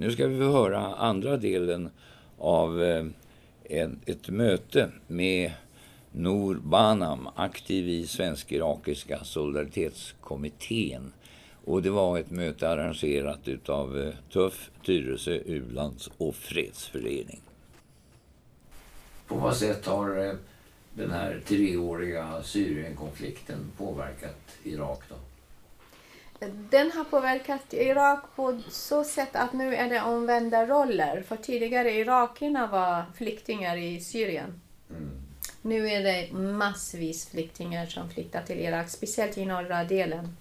Nu ska vi få höra andra delen av eh, ett möte med Noor Banam, aktiv i Svensk-Irakiska solidaritetskommittén. Och det var ett möte arrangerat utav eh, TUFF, Tyresö u-lands och fredsförening. På vad sätt har eh, den här treåriga Syrienkonflikten påverkat Irak då? Den har påverkat Irak på så sätt att nu är det omvända roller. För tidigare irakierna var flyktingar i Syrien. Mm. Nu är det massvis flyktingar som flyttar till Irak, speciellt i norra delen.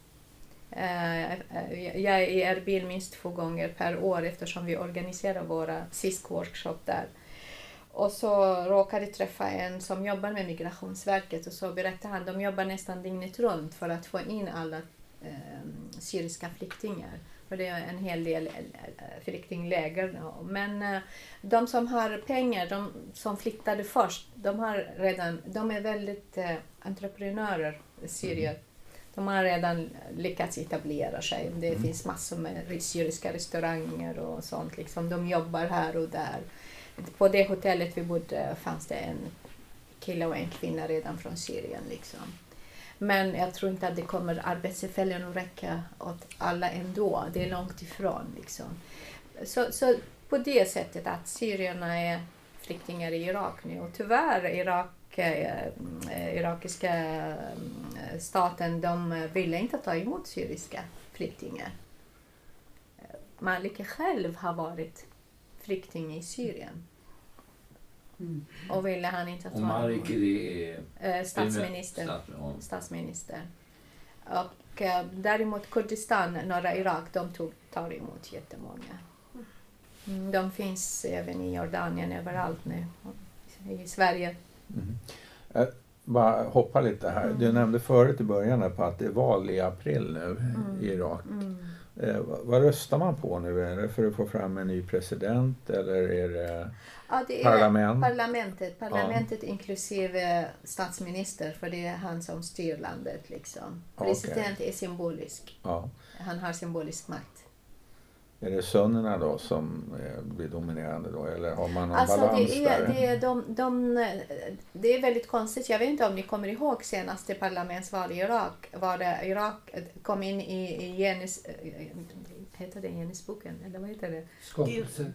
Eh, jag är i Erbil minst två gånger per år eftersom vi organiserar våra SISK-workshop där. Och så råkade jag träffa en som jobbar med Migrationsverket och så berättade han att de jobbar nästan dygnet runt för att få in alla eh, syriska flyktingar. För det är en hel del eh, flyktingläger. Men eh, de som har pengar, de som flyttade först, de, har redan, de är väldigt eh, entreprenörer, syrier. Mm. De har redan lyckats etablera sig. Det mm. finns massor med syriska restauranger och sånt. Liksom. De jobbar här och där. På det hotellet vi bodde fanns det en kille och en kvinna redan från Syrien. Liksom. Men jag tror inte att det kommer arbetstillfällen att räcka åt alla ändå. Det är långt ifrån. Liksom. Så, så på det sättet att syrierna är flyktingar i Irak nu och tyvärr Irak, eh, irakiska eh, staten de ville inte ta emot syriska flyktingar. Maliki själv har varit flykting i Syrien. Mm. Och ville han inte ta Och Maliki är? Eh, statsminister. statsminister. Och eh, däremot Kurdistan, norra Irak, de tog, tar emot jättemånga. Mm, de finns även i Jordanien, överallt nu. I Sverige. Mm. Jag bara hoppa lite här. Mm. Du nämnde förut i början på att det är val i april nu mm. i Irak. Mm. Eh, vad röstar man på nu? Är det för att få fram en ny president eller är det, ja, det är parlament? Parlamentet, parlamentet ja. inklusive statsminister för det är han som styr landet. Liksom. President okay. är symbolisk. Ja. Han har symbolisk makt. Är det sunnerna då som blir dominerande då eller har man någon alltså balans det är, där? Det är, de, de, det är väldigt konstigt. Jag vet inte om ni kommer ihåg senaste parlamentsval i Irak. Var det Irak kom in i, i Genis, heter det Guinnessboken? Eller vad heter det?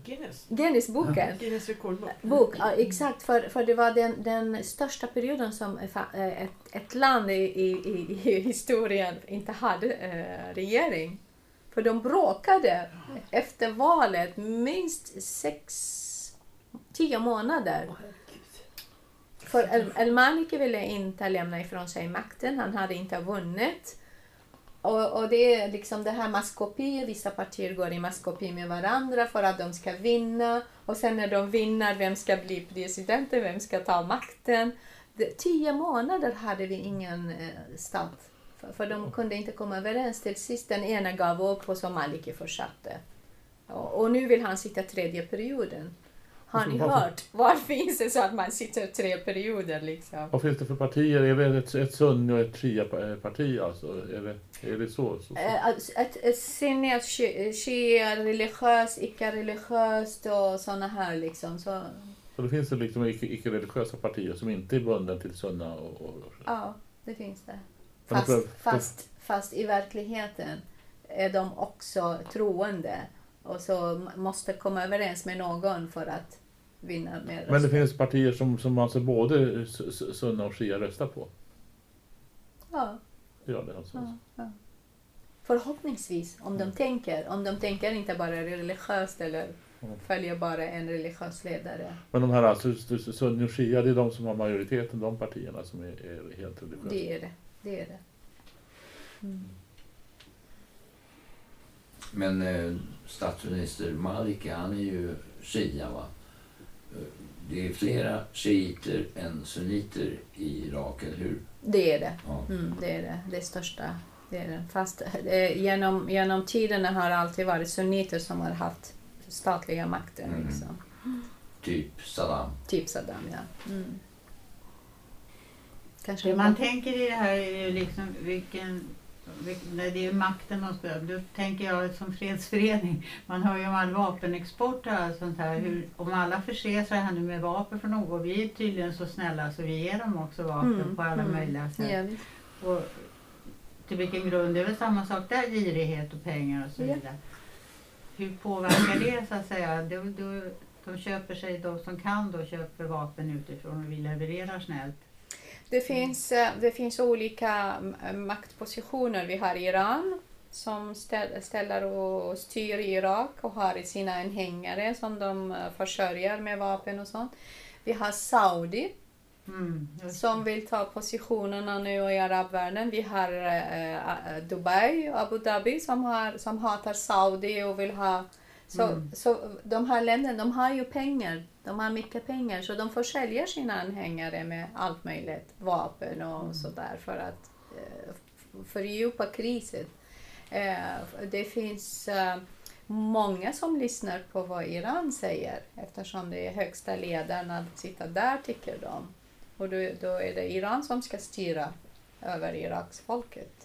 Guinness. Guinnessboken. Guinness rekordbok. Bok, ja, exakt, för, för det var den, den största perioden som ett, ett land i, i, i historien inte hade eh, regering. För de bråkade efter valet minst sex, tio månader. För El-Maliki ville inte lämna ifrån sig makten, han hade inte vunnit. Och, och, det är liksom det här maskopi, vissa partier går i maskopi med varandra för att de ska vinna. Och sen när de vinner, vem ska bli president, vem ska ta makten? Det, tio månader hade vi ingen eh, stat. För, för de kunde inte komma överens. Till sist den ena gav upp och så Maliki fortsatte. Och, och nu vill han sitta tredje perioden. Har ni hört? Var finns det så att man sitter tre perioder? Liksom? Vad finns det för partier? Är det ett, ett sunni och ett shia-parti? Alltså? Är, det, är det så? så, så? Eh, ett, ett sunni, ett shia, religiöst, icke-religiöst och sådana här liksom. Så, så det finns det liksom icke-religiösa partier som inte är bundna till sunna? Och, och, och. Ja, det finns det. Fast, fast, fast i verkligheten är de också troende och så måste komma överens med någon för att vinna mer Men det finns partier som, som alltså både Sunna och Shia röstar på? Ja. Gör det alltså? Ja, ja. Förhoppningsvis, om de tänker. Om de tänker inte bara religiöst eller följer bara en religiös ledare. Men de här alltså, Sunni och Shia, det är de som har majoriteten, de partierna som är, är helt religiösa? Det är det. det, är det. Mm. Men eh, statsminister Maliki, han är ju shia va? Det är flera shiiter än sunniter i Irak, eller hur? Det är det. Ja. Mm, det är det. Det är största. Det är det. Fast eh, genom, genom tiderna har det alltid varit sunniter som har haft statliga makten. Mm. Liksom. Typ Saddam. Typ Saddam, ja. Mm. Kanske det man tänker i det här är ju liksom vilken Nej, det är ju makten de ska... Då tänker jag som fredsförening, man hör ju om all vapenexport och allt sånt här. Hur, om alla förser sig här nu med vapen från något, och vi är tydligen så snälla så vi ger dem också vapen Mm, på alla mm. möjliga sätt. Visst. Och till vilken grund? Det är väl samma sak där, girighet och pengar och så vidare. Hur påverkar det så att säga? Då, då, de köper sig, de som kan då köper vapen utifrån och vi levererar snällt. Det finns, eh, det finns olika eh, maktpositioner. Vi har Iran som ställ- ställer och styr Irak och har sina anhängare som de eh, försörjer med vapen och sånt. Vi har Saudi Mm, som vill ta positionerna nu i arabvärlden. Vi har eh, Dubai och Abu Dhabi som, har, som hatar Saudi och vill ha... Så, Mm. så de här länderna de har ju pengar. De har mycket pengar så de försäljer sina anhängare med allt möjligt. Vapen och Mm. sådär för att eh, fördjupa krisen. Eh, det finns eh, många som lyssnar på vad Iran säger eftersom det är högsta ledaren att sitta där tycker de. Och då, då är det Iran som ska styra över Iraks folket.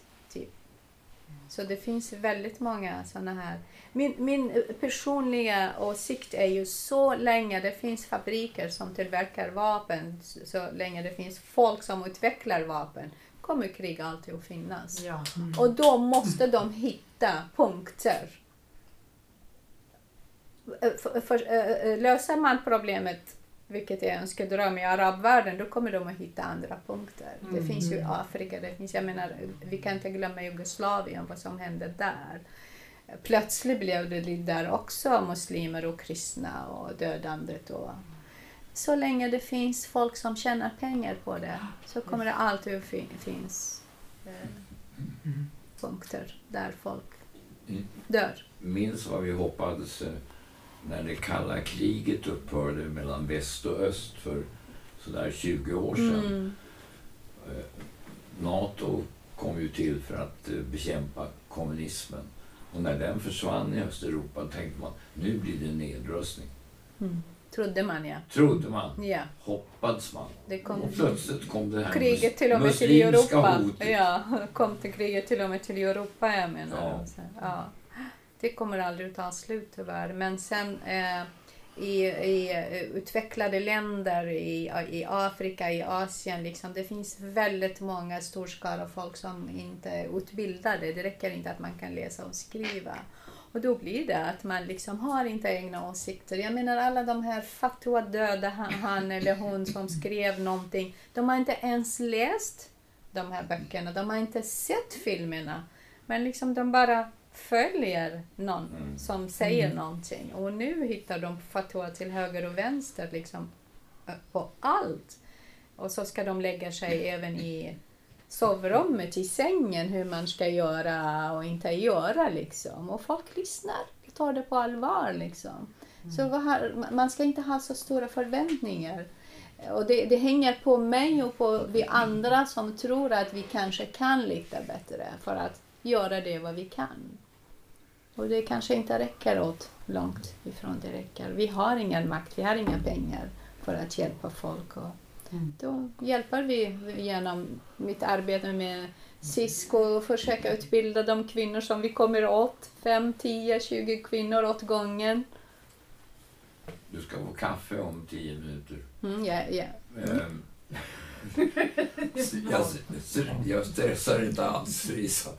Så det finns väldigt många sådana här. Min, min personliga åsikt är ju så länge det finns fabriker som tillverkar vapen, så- länge det finns folk som utvecklar vapen, kommer krig alltid att finnas. Ja. Och då måste de hitta punkter. För, för, eh, löser man problemet, vilket är önskedröm i arabvärlden, då kommer de att hitta andra punkter. Det Mm. finns ju i Afrika, det finns, jag menar, vi kan inte glömma Jugoslavien, vad som hände där. Plötsligt blev det där också muslimer och kristna och dödandet. Och, så länge det finns folk som tjänar pengar på det så kommer det alltid att fin- finnas eh, punkter där folk Mm. dör. Minns vad vi hoppades eh, när det kalla kriget upphörde mellan väst och öst för sådär 20 år sedan. Mm. Eh, Nato kom ju till för att eh, bekämpa kommunismen. Och när den försvann i Östeuropa tänkte man nu blir det nedrustning. Mm. Trodde man ja. Trodde man, ja. hoppades man. Det kom Och plötsligt kom det här kriget till och med till Europa. hotet. Ja, kom till kriget till och med till Europa jag menar. Ja. Så, ja. Det kommer aldrig att ta slut tyvärr. Men sen eh, i, i eh, utvecklade länder i, i Afrika, i Asien, liksom, det finns väldigt många storskala folk som inte är utbildade. Det räcker inte att man kan läsa och skriva. Och då blir det att man liksom har inte egna åsikter. Jag menar alla de här fatwa döda han, han eller hon som skrev någonting. De har inte ens läst de här böckerna. De har inte sett filmerna. Men liksom de bara följer någon Mm. som säger någonting. Och nu hittar de fatwa till höger och vänster liksom på allt. Och så ska de lägga sig även i sovrummet, i sängen, hur man ska göra och inte göra liksom. Och folk lyssnar, tar det på allvar liksom. Så vad har, man ska inte ha så stora förväntningar. Och det, det hänger på mig och på vi andra som tror att vi kanske kan lite bättre för att göra det vad vi kan. Och det kanske inte räcker åt långt ifrån det räcker. Vi har ingen makt, vi har inga pengar för att hjälpa folk. Och Mm. då hjälper vi genom mitt arbete med SISK och försöka utbilda de kvinnor som vi kommer åt. 5, 10, 20 kvinnor åt gången. Du ska få kaffe om tio minuter. Mm, ja, ja. Ehm, jag, jag stressar inte alls, Lisa.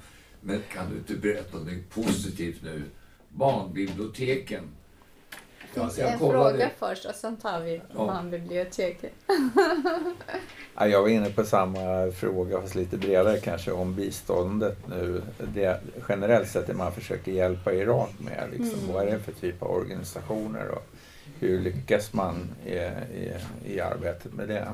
Men kan du inte berätta något positivt nu? Barnbiblioteken. Det finns jag en fråga först och sen tar vi Ja. barnbiblioteket. Ja, jag var inne på samma fråga, fast lite bredare kanske, om biståndet nu. Det, generellt sett det man försöker hjälpa Irak med. Liksom. Mm. Vad är det för typ av organisationer och hur lyckas man i, i, i arbetet med det?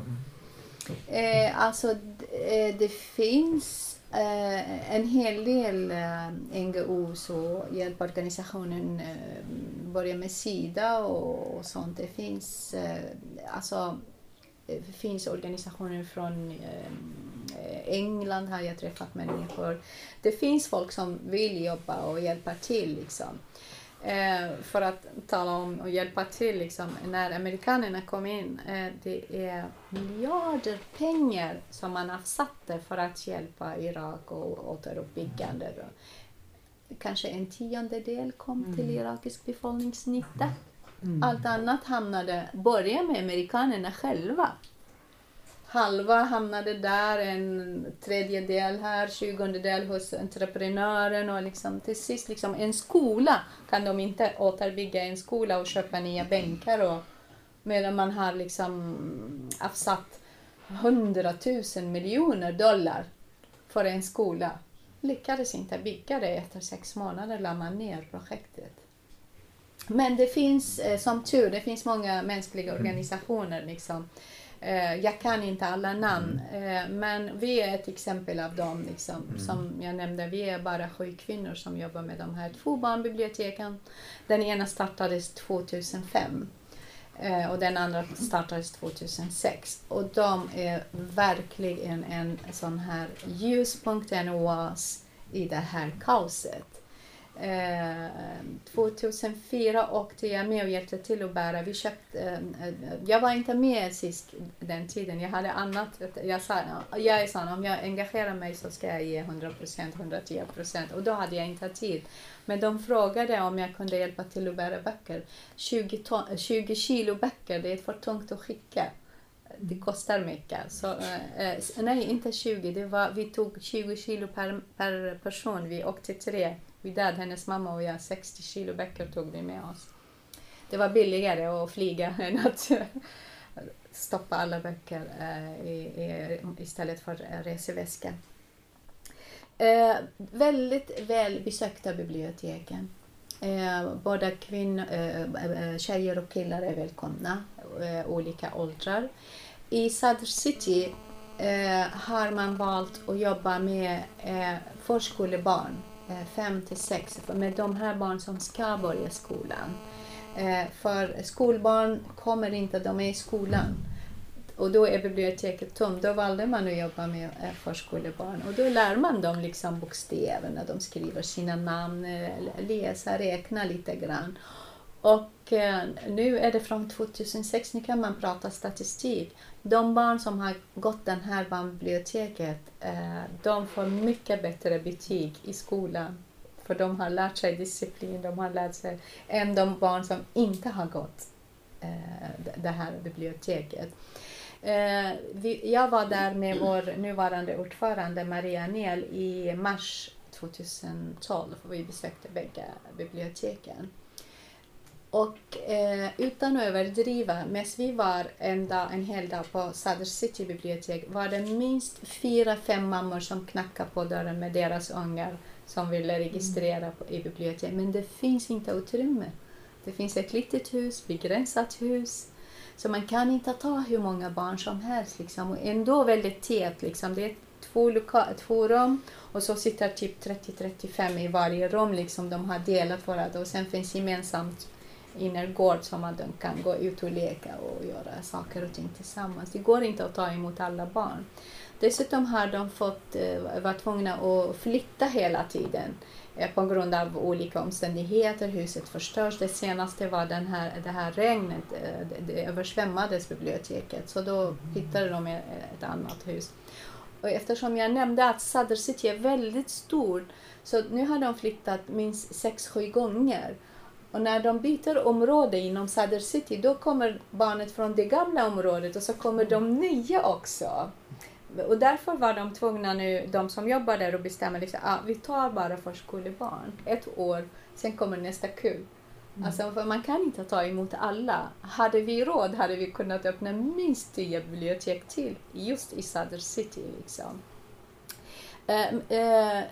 Eh, alltså, d- eh, det finns eh, en hel del eh, NGOs och hjälporganisationer, eh, börjar med Sida och, och sånt. Det finns, eh, alltså, det finns organisationer från eh, England har jag träffat människor. Det finns folk som vill jobba och hjälpa till. Liksom. Eh, för att tala om och hjälpa till liksom, när amerikanerna kom in. Eh, det är miljarder pengar som man avsatte för att hjälpa Irak och återuppbyggande. Kanske en tiondel kom till irakisk befolkningsnytta. Allt annat hamnade, började med amerikanerna själva. Halva hamnade där, en tredjedel här, tjugondedel hos entreprenören och liksom, till sist liksom, en skola kan de inte återbygga en skola och köpa nya bänkar och medan man har liksom avsatt hundratusen miljoner dollar för en skola. Lyckades inte bygga det, efter sex månader la man ner projektet. Men det finns, eh, som tur, det finns många mänskliga organisationer liksom. Eh, Jag kan inte alla namn, eh, men vi är ett exempel av dem. Liksom. Som jag nämnde, vi är bara sju kvinnor som jobbar med de här två barnbiblioteken. Den ena startades 2005 eh, och den andra startades 2006. Och de är verkligen en sån här ljuspunkt, en oas i det här kaoset. Eh, 2004 åkte jag med och hjälpte till att bära. Vi köpte, eh, jag var inte med sist den tiden. Jag hade annat. Jag sa, jag är sån, om jag engagerar mig så ska jag ge 100%, 110% och då hade jag inte tid. Men de frågade om jag kunde hjälpa till att bära böcker. 20, ton, eh, 20 kilo böcker, det är för tungt att skicka. Det kostar mycket. Så, eh, eh nej, inte 20. Det var, vi tog 20 kilo per, per person. Vi åkte tre. Vi död, hennes mamma och jag, 60 kilo böcker tog vi med oss. Det var billigare att flyga än att eh, stoppa alla böcker eh, i, i, istället för reseväska. Eh, väldigt väl besökta biblioteken. Eh, både kvinn, eh, eh, eh, tjejer och killar är välkomna, olika åldrar. I Sadr City har man valt att jobba med förskolebarn, Eh, fem till sex, med de här barn som ska börja skolan. Eh, för skolbarn kommer inte, de är i skolan. Och då är biblioteket tomt. Då valde man att jobba med eh, förskolebarn. Och då lär man dem liksom bokstäverna, de skriver sina namn, läsa, räkna lite grann. Och eh, nu är det från 2006, nu kan man prata statistik. De barn som har gått det här barnbiblioteket, eh, de får mycket bättre betyg i skolan. För de har lärt sig disciplin, de har lärt sig, än de barn som inte har gått eh, det- här biblioteket. Eh, vi, jag var där med vår nuvarande ordförande Maria Niel i mars 2012 och vi besökte bägge biblioteken. Och eh, utan att överdriva, medan vi var en, dag, en hel dag på Sadr City bibliotek var det minst fyra, fem mammor som knackade på dörren med deras ungar som ville registrera på, i biblioteket. Men det finns inte utrymme. Det finns ett litet hus, begränsat hus. Så man kan inte ta hur många barn som helst. Liksom. Och ändå väldigt tät. Liksom. Det är två, loka- två rum och så sitter typ 30-35 i varje rum. Liksom. De har delat varandra och sen finns gemensamt innergård som de kan gå ut och leka och göra saker och ting tillsammans. Det går inte att ta emot alla barn. Dessutom har de fått, eh, varit tvungna att flytta hela tiden eh, på grund av olika omständigheter. Huset förstörs. Det senaste var den här, det här regnet. Eh, det, översvämmades biblioteket. Så då hittade de ett annat hus. Och eftersom jag nämnde att Sadr City är väldigt stor så nu har de flyttat minst sex sju gånger. Och när de byter område inom Sadr City då kommer barnet från det gamla området och så kommer de nya också. Och därför var de tvungna nu, de som jobbar där, att bestämma liksom, ah, vi tar bara förskolebarn ett år, sen kommer nästa kull. Alltså, för man kan inte ta emot alla. Hade vi råd hade vi kunnat öppna minst tio bibliotek till just i Sadr City. Liksom. Eh, eh,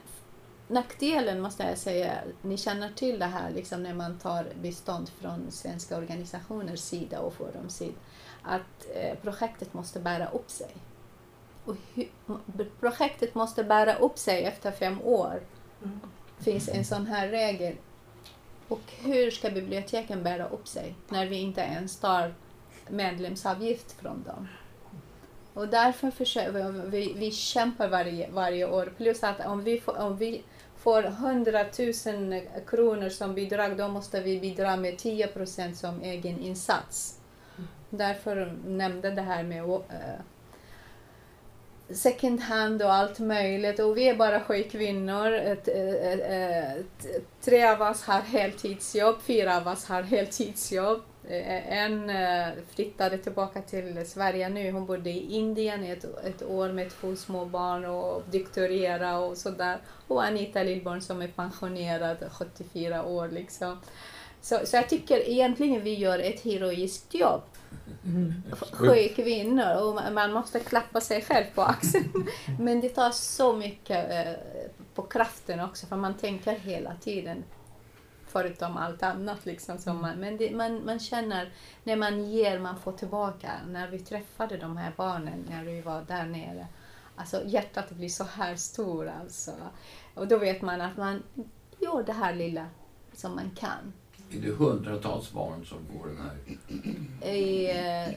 nackdelen måste jag säga, ni känner till det här liksom när man tar bistånd från svenska organisationers sida och Forums sida, att eh, projektet måste bära upp sig. Och hu- projektet måste bära upp sig efter fem år. finns en sån här regel. Och hur ska biblioteken bära upp sig när vi inte ens tar medlemsavgift från dem? Och därför försöker vi, vi kämpar varje, varje år. Plus att om vi, får, om vi får 100 000 kronor som bidrag, då måste vi bidra med 10 procent som egen insats. Därför nämnde det här med uh, second hand och allt möjligt. Och vi är bara sju kvinnor. Ett, ett, tre av oss har heltidsjobb, fyra av oss har heltidsjobb. Eh, en uh, flyttade tillbaka till Sverige nu. Hon bodde i Indien ett, ett år med två små barn och doktorera och sådär. Och Anita Lillborn som är pensionerad, 74 år liksom. Så, så jag tycker egentligen vi gör ett heroiskt jobb. Mm. Sju kvinnor och man måste klappa sig själv på axeln. Men det tar så mycket eh, på kraften också för man tänker hela tiden förutom allt annat. Liksom, som man, men det, man, man känner när man ger, man får tillbaka. När vi träffade de här barnen när vi var där nere. Alltså hjärtat blir så här stort alltså. Och då vet man att man gör det här lilla som man kan. Är det hundratals barn som får den här? I, eh,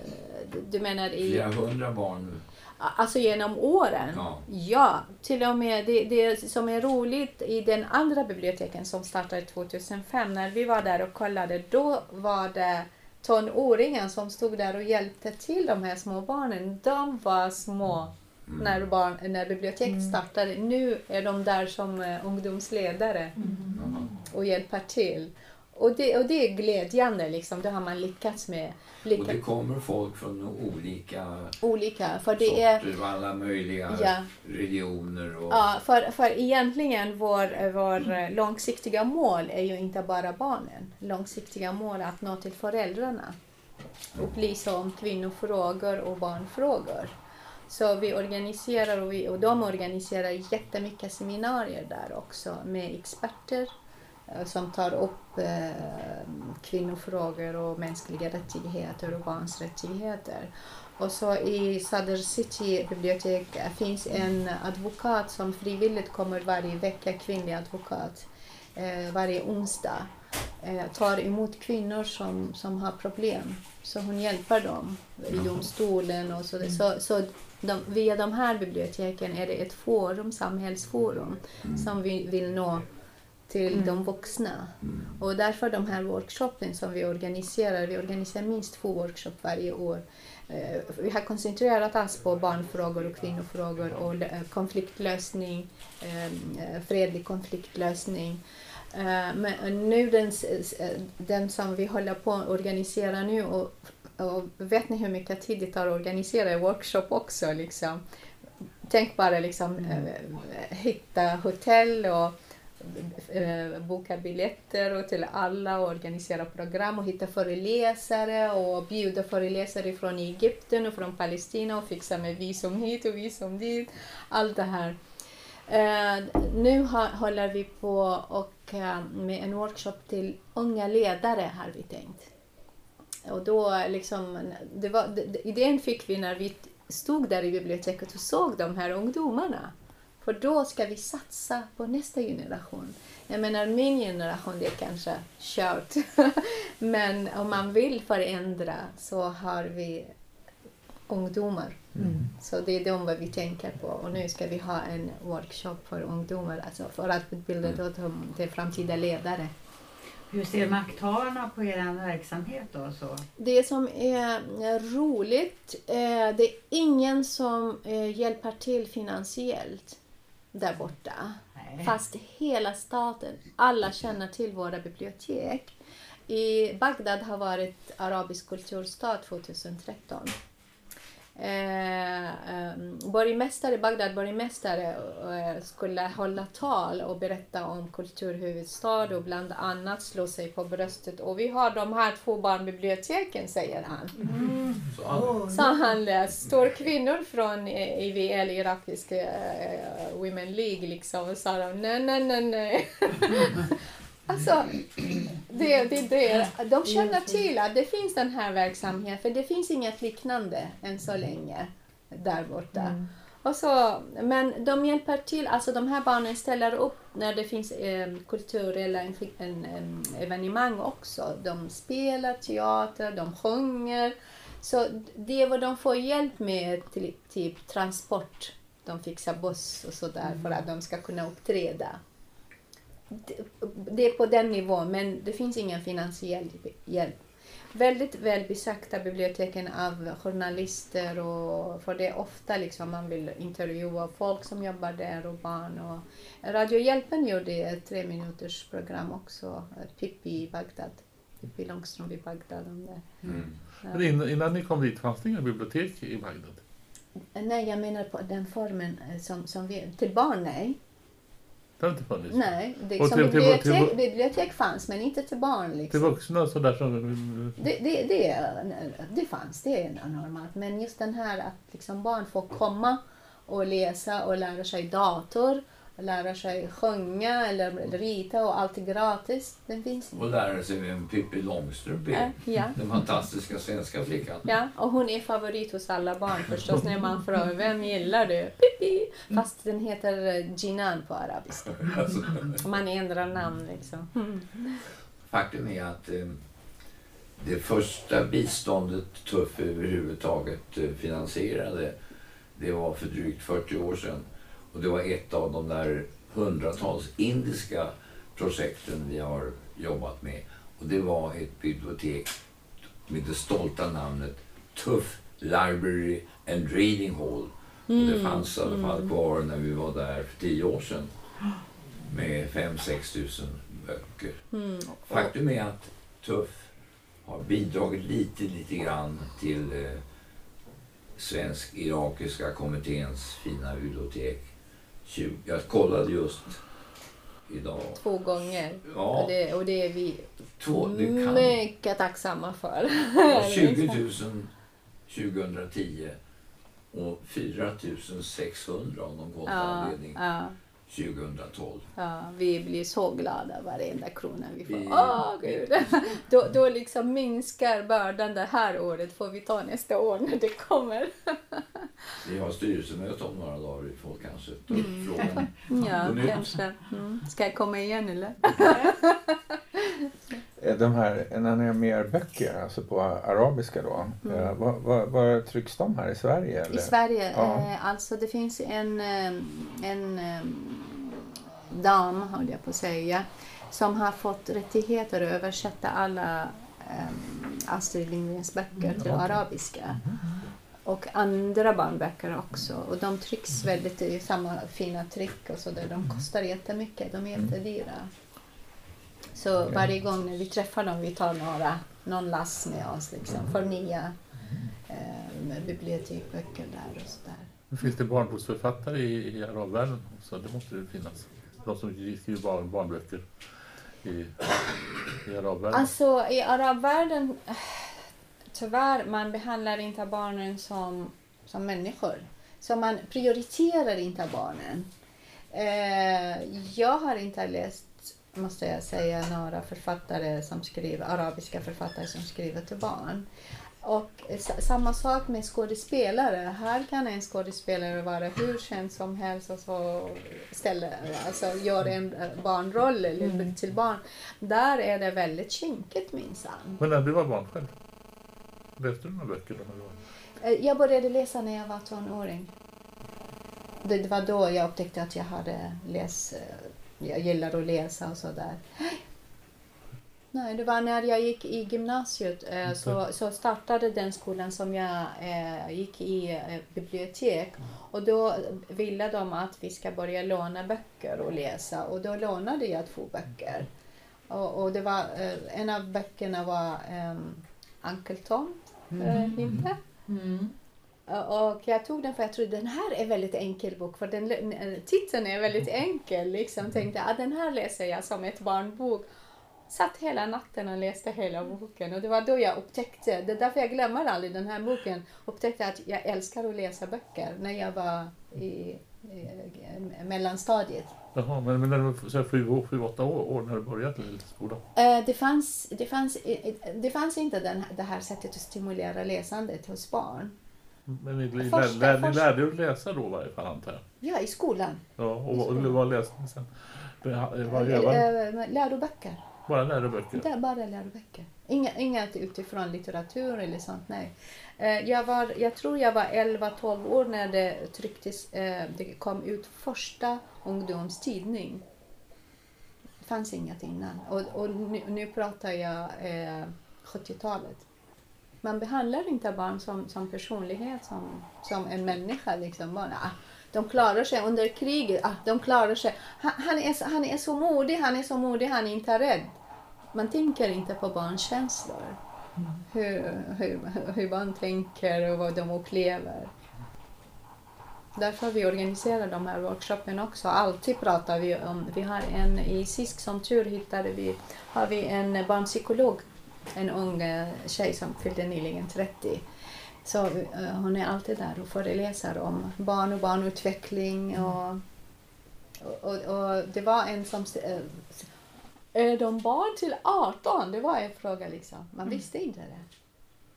du menar i... Flera hundra barn nu? Alltså genom åren? Ja. ja till och med det, det som är roligt i den andra biblioteken som startade 2005, när vi var där och kollade, då var det tonåringar som stod där och hjälpte till de här små barnen. De var små mm. när, barn, när biblioteket mm. startade. Nu är de där som uh, ungdomsledare mm. och hjälper till. Och det, och det är glädjande, liksom. det har man lyckats med. Lyckats. Och det kommer folk från olika, olika för det sorter och alla möjliga ja. religioner. Och... Ja, för, för egentligen vår, vår långsiktiga mål är ju inte bara barnen. Långsiktiga mål är att nå till föräldrarna. Upplysa om kvinnofrågor och barnfrågor. Så vi organiserar och, vi, och de organiserar jättemycket seminarier där också med experter som tar upp eh, kvinnofrågor och mänskliga rättigheter och barns rättigheter. Och så i Sadr City bibliotek finns en advokat som frivilligt kommer varje vecka, kvinnlig advokat, eh, varje onsdag. tar emot kvinnor som, som har problem. Så hon hjälper dem i domstolen och så. Mm. Så, så de, via de här biblioteken är det ett forum, samhällsforum, mm. som vi vill nå till mm. de vuxna. Mm. Och därför de här workshopen som vi organiserar, vi organiserar minst två workshop varje år. Eh, vi har koncentrerat oss på barnfrågor och kvinnofrågor och konfliktlösning, eh, fredlig konfliktlösning. Eh, men nu den, den som vi håller på att organisera nu och, och vet ni hur mycket tid det tar att organisera en workshop också? Liksom. Tänk bara liksom mm. hitta hotell och Eh, boka biljetter och till alla och organisera program och hitta föreläsare och bjuda föreläsare från Egypten och från Palestina och fixa med visum hit och visum dit. Allt det här. Eh, nu håller vi på och, eh, med en workshop till unga ledare har vi tänkt. Och då liksom, det var, idén fick vi när vi stod där i biblioteket och såg de här ungdomarna. För då ska vi satsa på nästa generation. Jag menar min generation, det är kanske kört. Men om man vill förändra så har vi ungdomar. Mm. Så det är de vi tänker på. Och nu ska vi ha en workshop för ungdomar, alltså för att utbilda mm. dem till framtida ledare. Hur ser makthavarna på er verksamhet då? Så? Det som är roligt, eh, det är ingen som eh, hjälper till finansiellt där borta. Nej. Fast hela staten, alla känner till våra bibliotek. I Bagdad har varit arabisk kulturstad 2013. Eh, um, borgmästare, Bagdad borgmästare uh, skulle hålla tal och berätta om kulturhuvudstad och bland annat slå sig på bröstet. Och vi har de här två barnbiblioteken, säger han. Mm. Så, Så han läst. Står kvinnor från IVL, irakiska uh, Women League, liksom, och sa de nej, nej, nej, nej. Alltså, det, det, det, de känner till att det finns den här verksamheten, för det finns inget liknande än så länge där borta. Mm. Och så, men de hjälper till, alltså de här barnen ställer upp när det finns eh, kulturella en, en, en, evenemang också. De spelar teater, de sjunger. Så det är vad de får hjälp med, till, typ transport. De fixar buss och sådär mm. för att de ska kunna uppträda. Det- är på den nivån, men det finns ingen finansiell hjälp. Väldigt välbesökta biblioteken av journalister och för det är ofta liksom man vill intervjua folk som jobbar där och barn. Och Radiohjälpen gjorde ett tre minuters program också, Pippi i Bagdad. Pippi Långstrump i Bagdad. Om det. Mm. Ja. Men innan, innan ni kom dit fanns det inga bibliotek i Bagdad? Nej, jag menar på den formen eh, som, som vi... Till barn, nej. Det har inte funnits? Nej, det, Och som till- till- bibliotek, till- bibliotek fanns, men inte till barn. Till Liksom. vuxna sådär som... Det, det, det, det fanns, det är normalt. Men just den här att liksom barn får komma och läsa och lära sig dator, lära sig sjunga eller rita och allt är gratis. Den finns. Och lära sig vem Pippi Långstrump är. Ja, Den fantastiska svenska flickan. ja, och hon är favorit hos alla barn förstås när man frågar vem gillar du? Pippi! Fast den heter eh, Jinan på arabiska. Man ändrar namn liksom. faktum är att eh, det första biståndet Tuff överhuvudtaget eh, finansierade det var för drygt 40 år sedan. Och det var ett av de där hundratals indiska projekten vi har jobbat med. Och det var ett bibliotek med det stolta namnet Tuff Library and Reading Hall. Och det fanns i alla fall kvar när vi var där för tio år sedan. Med 5-6 tusen böcker. Mm. Faktum är att Tuff har bidragit lite, lite grann till eh, Svensk-Irakiska kommitténs fina bibliotek. 20, jag kollade just idag. Två gånger. Ja, Och, det, och det är vi två, det kan mycket tacksamma för. vara 20 000 2010 och 4 600 av någon konstig Ja, anledning ja, 2012. ja, vi blir så glada varenda krona vi får. Vi- Åh, gud. Då, då liksom minskar bördan det här året får vi ta nästa år när det kommer. Vi har styrelsemöte om några dagar. Vi får kanske ta upp frågan. Ja, kanske. Mm. Ska jag komma igen eller? Är De här, när ni har mer böcker, alltså på arabiska då, eh, var, var, var trycks de här i Sverige? Eller? I Sverige, Ja. eh, alltså det finns en, eh, en eh, dam, höll jag på att säga, som har fått rättigheter att översätta alla eh, Astrid Lindgrens böcker till arabiska. Och andra barnböcker också. Och de trycks väldigt i samma fina tryck och så där. De kostar jättemycket, de är jättedyra. Så varje gång när vi träffar dem, vi tar några, någon lass med oss liksom, för nya eh, bibliotekböcker där och så där. Men Finns det barnboksförfattare i, i arabvärlden också? Det måste det finnas. De som skriver barn, barnböcker i, i arabvärlden. Alltså i arabvärlden, tyvärr, man behandlar inte barnen som, som människor. Så man prioriterar inte barnen. Eh, jag har inte läst, måste jag säga, några författare som skriver, arabiska författare som skriver till barn. Och samma sak med skådespelare. Här kan en skådespelare vara hur känd som helst och så ställer, alltså gör en barnroll eller till barn. Där är det väldigt kinkigt minsann. Men när du var barn själv? Läste du några böcker? då Eh, Jag började läsa när jag var tonåring. Det det var då jag upptäckte att jag hade läst, eh, jag gillar att läsa och sådär. Nej, det var när jag gick i gymnasiet eh, så, så startade den skolan som jag eh, gick i eh, bibliotek. Och då ville de att vi ska börja låna böcker och läsa och då lånade jag två böcker. Och, och det var, en av böckerna var um, Uncle Tom, eh, inte? Mm. Och jag tog den för jag trodde den här är väldigt enkel bok för den, titeln är väldigt enkel. Liksom. Tänkte att den här läser jag som ett barnbok. Satt hela natten och läste hela boken och det var då jag upptäckte, det är därför jag glömmer aldrig den här boken, upptäckte att jag älskar att läsa böcker när jag var i, i mellanstadiet. Jaha, men, men när du var så här sju, sju, åtta år, år när du började i skolan? Eh, Det fanns, det fanns, det fanns inte den, det här sättet att stimulera läsandet hos barn. Men ni, Första- lär, ni första- lärde er att läsa då i varje fall antar jag? Ja, i skolan. Ja, och, och, vad läste ni sen? Vad gör man? Eh, Läroböcker. Bara läroböcker? Det är bara läroböcker. Inga, inget utifrån litteratur eller sånt, nej. Eh, jag, var, jag tror jag var 11-12 år när det trycktes, eh, det kom ut första ungdomstidning. fanns inget innan. Och, och nu, nu pratar jag eh, 70-talet. Man behandlar inte barn som, som personlighet, som, som en människa. Liksom. Bara, ah, de klarar sig under kriget. Ah, de klarar sig. Han, han, är, han är så modig, han är så modig, han är inte rädd. Man tänker inte på barns känslor. Hur, hur, hur barn tänker och vad de upplever. Därför vi organiserar de här workshopen också. Alltid pratar vi om, vi har en i SISK som tur hittade vi, har vi en barnpsykolog, en ung eh, tjej som fyllde nyligen 30. Så uh, hon är alltid där och föreläser om barn och barnutveckling och, och, och, och det var en som eh, är de barn till 18? Det var en fråga liksom. Man visste inte det.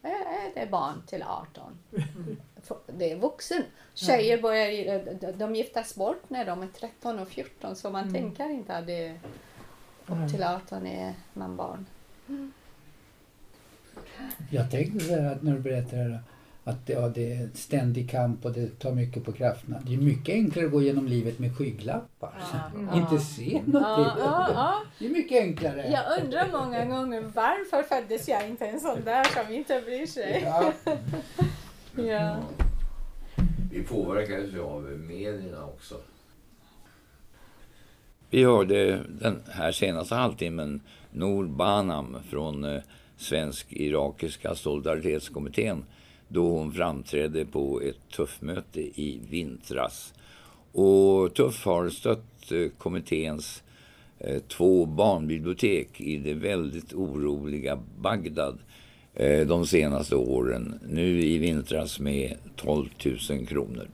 Är det barn till 18? För- Det är vuxen. Tjejer börjar, de- giftas bort när de är 13 och 14 så man tänker inte att det upp till 18 är man barn. Jag tänkte så här att när du berättar det här, att ja, det är ständig kamp och det tar mycket på krafterna. Det är mycket enklare att gå genom livet med skygglappar. Inte se någonting. Ja, ja, Det är mycket enklare. ja. Jag undrar många gånger varför föddes jag inte en sån där som inte bryr sig. Ja. Ja. Vi påverkas ju av medierna också. Vi hörde den här senaste halvtimmen Nour Banam från eh, Svensk-Irakiska solidaritetskommittén då hon framträdde på ett tuffmöte i vintras. Och Tuff har stött eh, kommitténs eh, två barnbibliotek i det väldigt oroliga Bagdad eh, de senaste åren. Nu i vintras med 12 000 kronor.